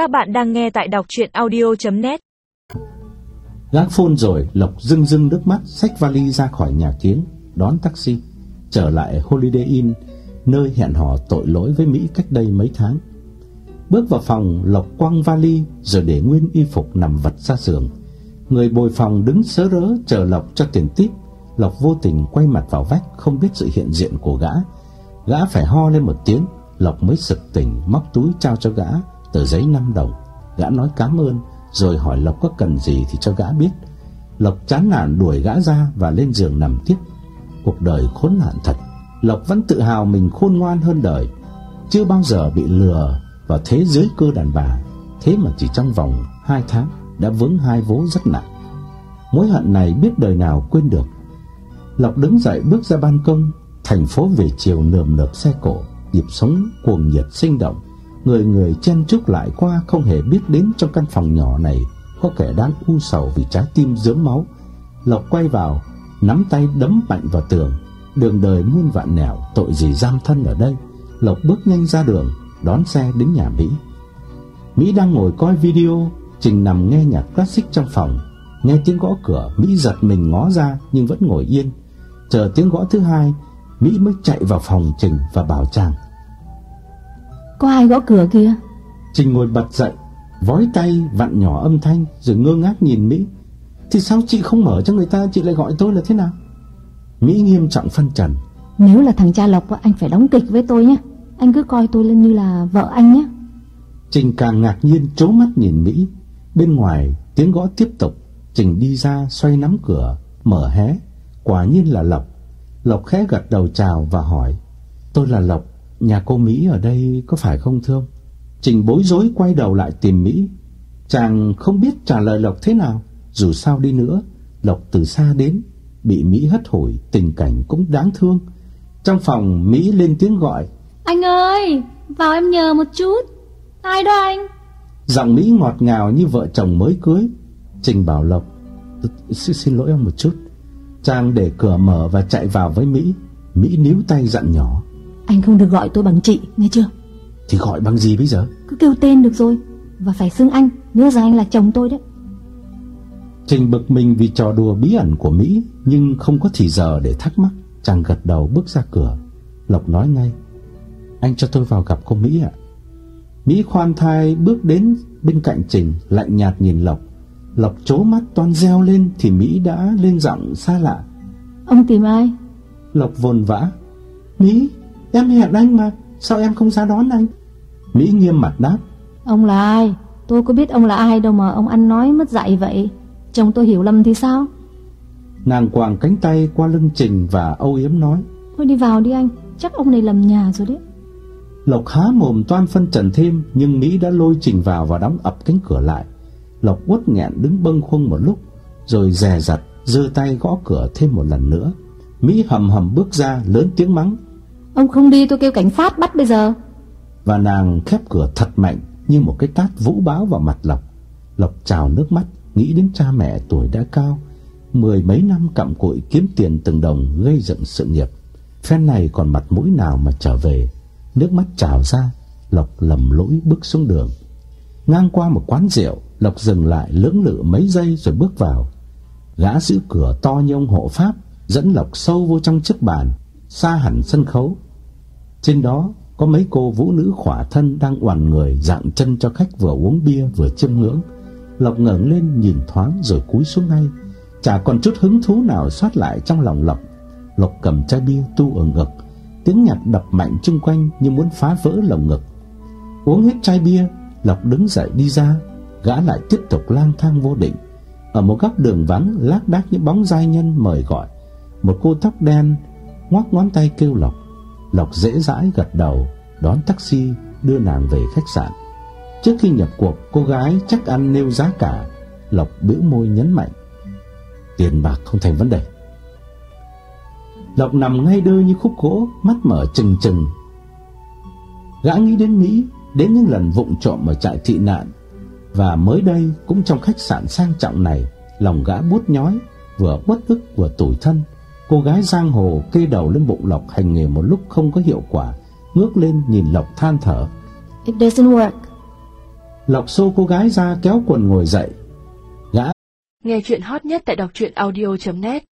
Các bạn đang nghe tại đọc chuyện audio.net Gã phôn rồi, Lộc rưng rưng nước mắt, xách vali ra khỏi nhà kiến, đón taxi, trở lại Holiday Inn, nơi hẹn hò tội lỗi với Mỹ cách đây mấy tháng. Bước vào phòng, Lộc quăng vali rồi để nguyên y phục nằm vật ra giường. Người bồi phòng đứng sớ rớ chờ Lộc cho tiền tip. Lộc vô tình quay mặt vào vách, không biết sự hiện diện của gã. Gã phải ho lên một tiếng, Lộc mới sực tỉnh, móc túi trao cho gã tờ giấy 5 đồng. Gã nói cảm ơn, rồi hỏi Lộc có cần gì thì cho gã biết. Lộc chán nản đuổi gã ra và lên giường nằm tiếp. Cuộc đời khốn nạn thật. Lộc vẫn tự hào mình khôn ngoan hơn đời, chưa bao giờ bị lừa vào thế giới cơ đàn bà. Thế mà chỉ trong vòng 2 tháng đã vướng hai vố rất nặng. Mối hận này biết đời nào quên được. Lộc đứng dậy bước ra ban công, thành phố về chiều nườm nượp xe cộ, nhịp sống cuồng nhiệt sinh động người người chen chúc lại qua không hề biết đến trong căn phòng nhỏ này có kẻ đang u sầu vì trái tim dớm máu. Lộc quay vào, nắm tay đấm mạnh vào tường. Đường đời muôn vạn nẻo, tội gì giam thân ở đây. Lộc bước nhanh ra đường, đón xe đến nhà Mỹ. Mỹ đang ngồi coi video, Trình nằm nghe nhạc classic trong phòng. Nghe tiếng gõ cửa, Mỹ giật mình ngó ra nhưng vẫn ngồi yên. Chờ tiếng gõ thứ hai, Mỹ mới chạy vào phòng Trình và bảo chàng có ai gõ cửa kìa Trình ngồi bật dậy Vói tay vặn nhỏ âm thanh Rồi ngơ ngác nhìn Mỹ. Thì sao chị không mở cho người ta Chị lại gọi tôi là thế nào? Mỹ nghiêm trọng phân trần. Nếu là thằng cha Lộc Anh phải đóng kịch với tôi nhé. Anh cứ coi tôi lên như là vợ anh nhé. Trình càng ngạc nhiên trố mắt nhìn Mỹ. Bên ngoài tiếng gõ tiếp tục. Trình đi ra xoay nắm cửa Mở hé. Quả nhiên là Lộc. Lộc khẽ gật đầu chào và hỏi Tôi là Lộc Nhà cô Mỹ ở đây có phải không thương? Trình bối rối quay đầu lại tìm Mỹ. Chàng không biết trả lời Lộc thế nào. Dù sao đi nữa, Lộc từ xa đến, bị Mỹ hất hủi, tình cảnh cũng đáng thương. Trong phòng, Mỹ lên tiếng gọi. Anh ơi, vào em nhờ một chút. Ai đó anh? Giọng Mỹ ngọt ngào như vợ chồng mới cưới. Trình bảo Lộc, xin, xin lỗi ông một chút. Chàng để cửa mở và chạy vào với Mỹ. Mỹ níu tay dặn nhỏ. Anh không được gọi tôi bằng chị, nghe chưa? Thì gọi bằng gì bây giờ? Cứ kêu tên được rồi Và phải xưng anh, nhớ rằng anh là chồng tôi đấy Trình bực mình vì trò đùa bí ẩn của Mỹ Nhưng không có thì giờ để thắc mắc Chàng gật đầu bước ra cửa Lộc nói ngay Anh cho tôi vào gặp cô Mỹ ạ Mỹ khoan thai bước đến bên cạnh Trình Lạnh nhạt nhìn Lộc Lộc chố mắt toan reo lên Thì Mỹ đã lên giọng xa lạ Ông tìm ai? Lộc vồn vã Mỹ Em hẹn anh mà Sao em không ra đón anh? Mỹ nghiêm mặt đáp. Ông là ai? Tôi có biết ông là ai đâu mà ông ăn nói mất dạy vậy. Chồng tôi hiểu lầm thì sao? Nàng quàng cánh tay qua lưng Trình và âu yếm nói. Thôi đi vào đi anh Chắc ông này lầm nhà rồi đấy. Lộc há mồm toan phân trần thêm Nhưng Mỹ đã lôi Trình vào và đóng ập cánh cửa lại. Lộc uất nghẹn đứng bâng khuâng một lúc Rồi dè dặt giơ tay gõ cửa thêm một lần nữa. Mỹ hầm hầm bước ra lớn tiếng mắng Ông không đi, tôi kêu cảnh sát bắt bây giờ. Và nàng khép cửa thật mạnh Như một cái tát vũ báo vào mặt Lộc. Lộc trào nước mắt, Nghĩ đến cha mẹ tuổi đã cao, Mười mấy năm cặm cụi kiếm tiền từng đồng Gây dựng sự nghiệp. Phen này còn mặt mũi nào mà trở về? Nước mắt trào ra, Lộc lầm lỗi bước xuống đường. Ngang qua một quán rượu, Lộc dừng lại lưỡng lự mấy giây rồi bước vào. Gã giữ cửa to như ông hộ pháp, Dẫn Lộc sâu vô trong chiếc bàn, Xa hẳn sân khấu trên đó có mấy cô vũ nữ khỏa thân đang oằn người dạng chân cho khách vừa uống bia vừa chiêm ngưỡng. Lộc ngẩng lên nhìn thoáng rồi cúi xuống ngay, chả còn chút hứng thú nào xoát lại trong lòng Lộc. Lộc cầm chai bia tu ở ngực, tiếng nhạc đập mạnh chung quanh như muốn phá vỡ lồng ngực. Uống hết chai bia, Lộc đứng dậy đi ra, gã lại tiếp tục lang thang vô định. Ở một góc đường vắng lác đác những bóng giai nhân mời gọi. Một cô tóc đen ngoắc ngón tay kêu Lộc. Lộc dễ dãi gật đầu, đón taxi đưa nàng về khách sạn. Trước khi nhập cuộc, cô gái chắc ăn nêu giá cả, Lộc bĩu môi nhấn mạnh. Tiền bạc không thành vấn đề. Lộc nằm ngay đơ như khúc gỗ, mắt mở trừng trừng. Gã nghĩ đến Mỹ, đến những lần vụng trộm ở trại thị nạn và mới đây cũng trong khách sạn sang trọng này, lòng gã buốt nhói, vừa uất ức vừa tủi thân. Cô gái giang hồ kê đầu lên bụng Lộc hành nghề một lúc không có hiệu quả, ngước lên nhìn Lộc than thở. It doesn't work. Lộc xô cô gái ra kéo quần ngồi dậy. Gã Nghe chuyện hot nhất tại đọc truyện audio.net